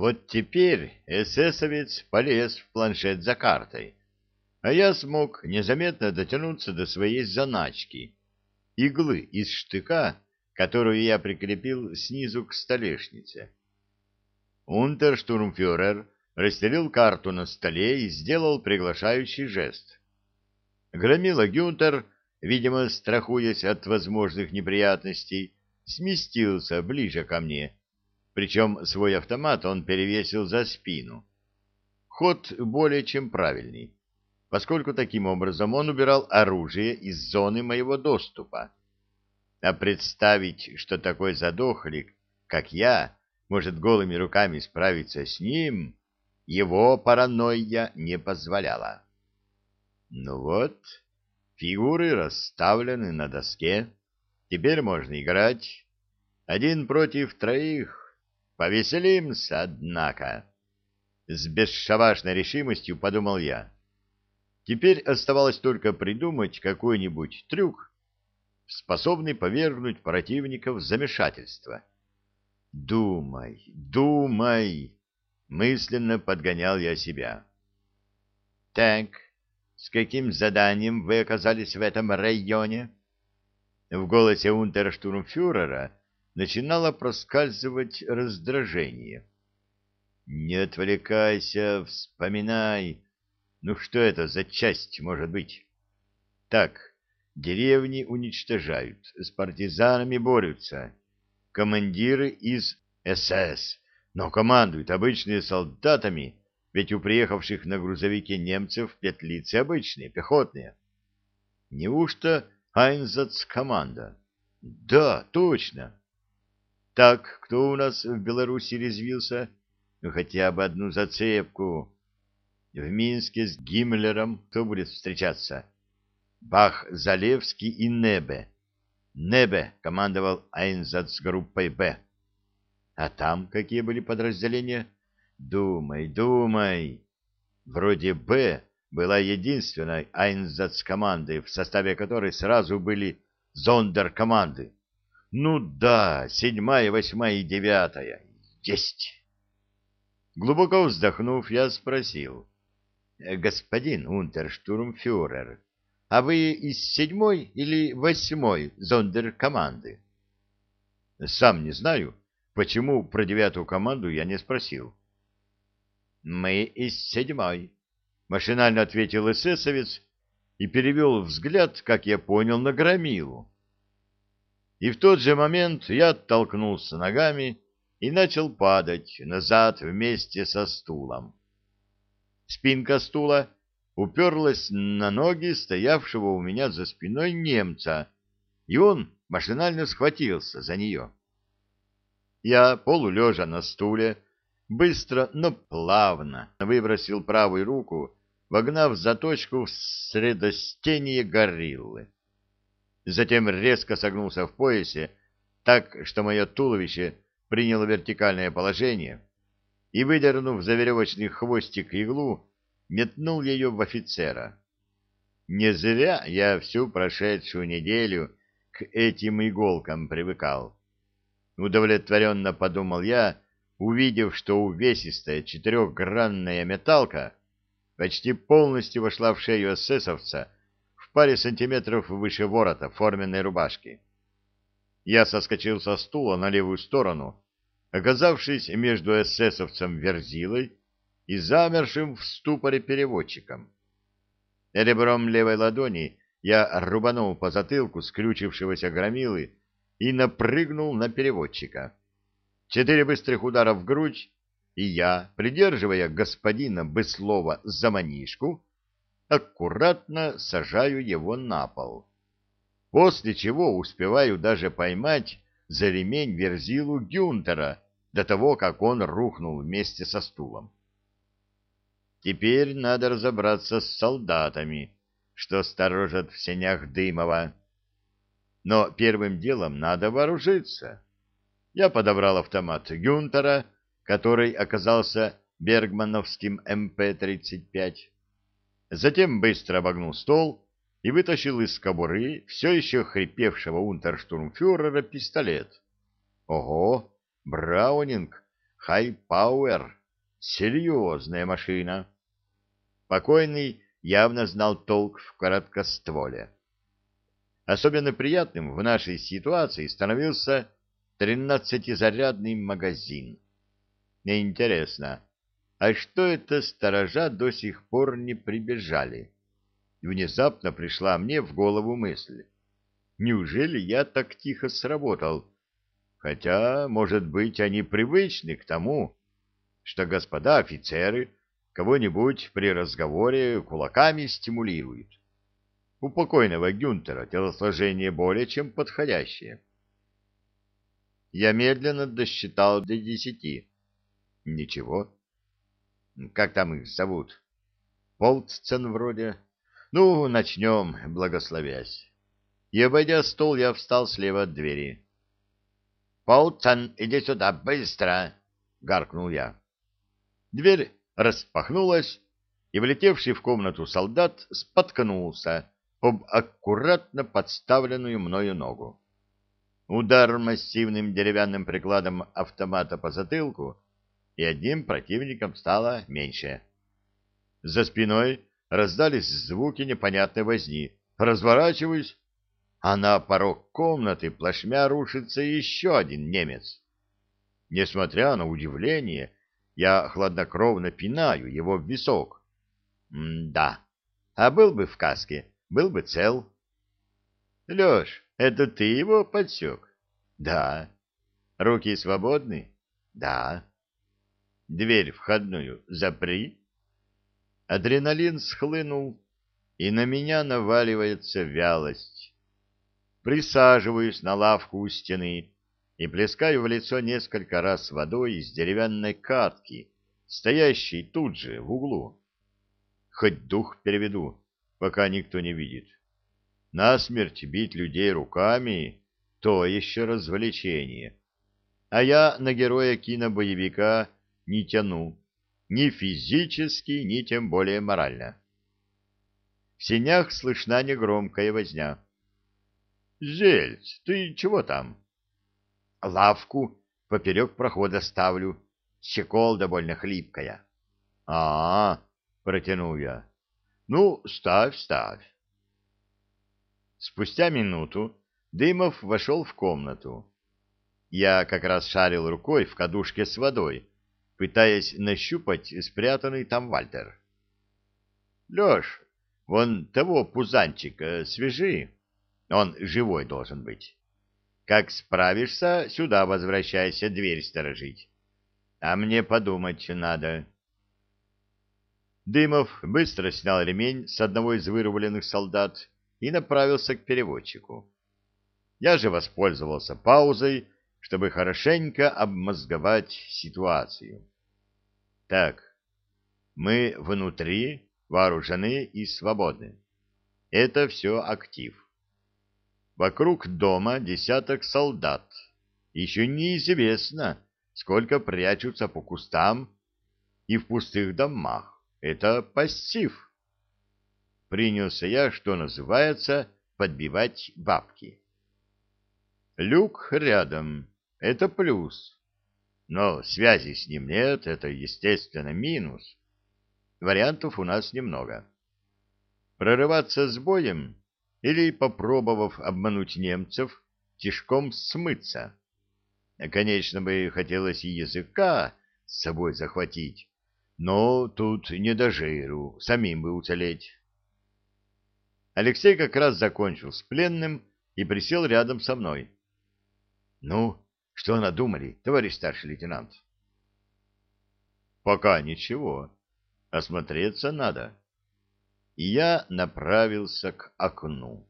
Вот теперь эсэсовец полез в планшет за картой, а я смог незаметно дотянуться до своей заначки, иглы из штыка, которую я прикрепил снизу к столешнице. Унтерштурмфюрер расстелил карту на столе и сделал приглашающий жест. Громила Гюнтер, видимо, страхуясь от возможных неприятностей, сместился ближе ко мне, причем свой автомат он перевесил за спину. Ход более чем правильный, поскольку таким образом он убирал оружие из зоны моего доступа. А представить, что такой задохлик, как я, может голыми руками справиться с ним, его паранойя не позволяла. Ну вот, фигуры расставлены на доске, теперь можно играть. Один против троих. Повеселимся, однако. С бесшабашной решимостью подумал я. Теперь оставалось только придумать какой-нибудь трюк, способный повергнуть противника в замешательство. «Думай, думай!» — мысленно подгонял я себя. «Так, с каким заданием вы оказались в этом районе?» В голосе унтерштурмфюрера начинало проскальзывать раздражение. «Не отвлекайся, вспоминай. Ну что это за часть может быть?» «Так, Деревни уничтожают, с партизанами борются. Командиры из СС, но командуют обычные солдатами, ведь у приехавших на грузовике немцев петлицы обычные, пехотные. Неужто Айнзац-команда? Да, точно. Так, кто у нас в Беларуси резвился? Ну, хотя бы одну зацепку. В Минске с Гиммлером кто будет встречаться? Бах, Залевский и Небе. Небе командовал Айнзацгруппой «Б». А там какие были подразделения? Думай, думай. Вроде «Б» была единственной Айнзац-командой, в составе которой сразу были зондеркоманды. Ну да, седьмая, восьмая и девятая. Есть! Глубоко вздохнув, я спросил. Господин унтерштурмфюрер, а вы из седьмой или восьмой зондеркоманды? Сам не знаю, почему про девятую команду я не спросил. Мы из седьмой, машинально ответил эсэсовец и перевел взгляд, как я понял, на громилу. И в тот же момент я оттолкнулся ногами и начал падать назад вместе со стулом. Спинка стула уперлась на ноги стоявшего у меня за спиной немца, и он машинально схватился за нее. Я, полулежа на стуле, быстро, но плавно выбросил правую руку, вогнав заточку в средостение гориллы. Затем резко согнулся в поясе, так что мое туловище приняло вертикальное положение, и, выдернув за веревочный хвостик иглу, метнул ее в офицера. Не зря я всю прошедшую неделю к этим иголкам привыкал. Удовлетворенно подумал я, увидев, что увесистая четырехгранная металка почти полностью вошла в шею эсэсовца в паре сантиметров выше ворота форменной рубашки. Я соскочил со стула на левую сторону, оказавшись между эсэсовцем Верзилой и замершим в ступоре переводчиком. Ребром левой ладони я рубанул по затылку скрючившегося громилы и напрыгнул на переводчика. Четыре быстрых удара в грудь, и я, придерживая господина Быслова за манишку, аккуратно сажаю его на пол. После чего успеваю даже поймать за ремень верзилу Гюнтера до того, как он рухнул вместе со стулом. Теперь надо разобраться с солдатами, что сторожат в сенях Дымова. Но первым делом надо вооружиться. Я подобрал автомат Гюнтера, который оказался бергмановским МП-35. Затем быстро обогнул стол и вытащил из кобуры все еще хрипевшего унтерштурмфюрера пистолет. Ого, Браунинг хай-пауэр, серьезная машина. Покойный явно знал толк в короткостволе. Особенно приятным в нашей ситуации становился тринадцатизарядный магазин. Мне интересно, а что это сторожа до сих пор не прибежали? Внезапно пришла мне в голову мысль. Неужели я так тихо сработал? Хотя, может быть, они привычны к тому, что господа офицеры кого-нибудь при разговоре кулаками стимулируют. У покойного Гюнтера телосложение более чем подходящее. Я медленно досчитал до десяти. Ничего. Как там их зовут? Полтцен вроде. Ну, начнем, благословясь. И, обойдя стол, я встал слева от двери. «Полтцен, иди сюда, быстро!» — гаркнул я. Дверь распахнулась, и влетевший в комнату солдат споткнулся об аккуратно подставленную мною ногу. Удар массивным деревянным прикладом автомата по затылку, и одним противником стало меньше. За спиной раздались звуки непонятной возни. Разворачиваюсь, а на порог комнаты плашмя рушится еще один немец. Несмотря на удивление, я хладнокровно пинаю его в висок. М-да, а был бы в каске, был бы цел. Леш, это ты его подсек? Да. Руки свободны? Да. Дверь входную запри. Адреналин схлынул, и на меня наваливается вялость. Присаживаюсь на лавку у стены и плескаю в лицо несколько раз водой из деревянной катки, стоящей тут же в углу. Хоть дух переведу, пока никто не видит. Насмерть бить людей руками — то еще развлечение. А я на героя кинобоевика не тяну, ни физически, ни тем более морально. В сенях слышна негромкая возня. — Зельц, ты чего там? — Лавку поперек прохода ставлю. Щеколда больно хлипкая. А — А-а, — протянул я. — Ну, ставь, ставь. Спустя минуту Дымов вошел в комнату. Я как раз шарил рукой в кадушке с водой, пытаясь нащупать спрятанный там Вальтер. — Леш, вон того пузанчика свяжи. Он живой должен быть. Как справишься, сюда возвращайся дверь сторожить. А мне подумать надо. Дымов быстро снял ремень с одного из вырванных солдат и направился к переводчику. Я же воспользовался паузой, чтобы хорошенько обмозговать ситуацию. Так, мы внутри, вооружены и свободны. Это все актив. Вокруг дома десяток солдат. Еще неизвестно, сколько прячутся по кустам и в пустых домах. Это пассив. Принялся я, что называется, подбивать бабки. Люк рядом. Это плюс. Но связи с ним нет, это, естественно, минус. Вариантов у нас немного. Прорываться с боем или, попробовав обмануть немцев, тишком смыться. Конечно бы хотелось и языка с собой захватить, но тут не до жиру, самим бы уцелеть. Алексей как раз закончил с пленным и присел рядом со мной. — Ну, что надумали, товарищ старший лейтенант? Пока ничего. Осмотреться надо. И я направился к окну.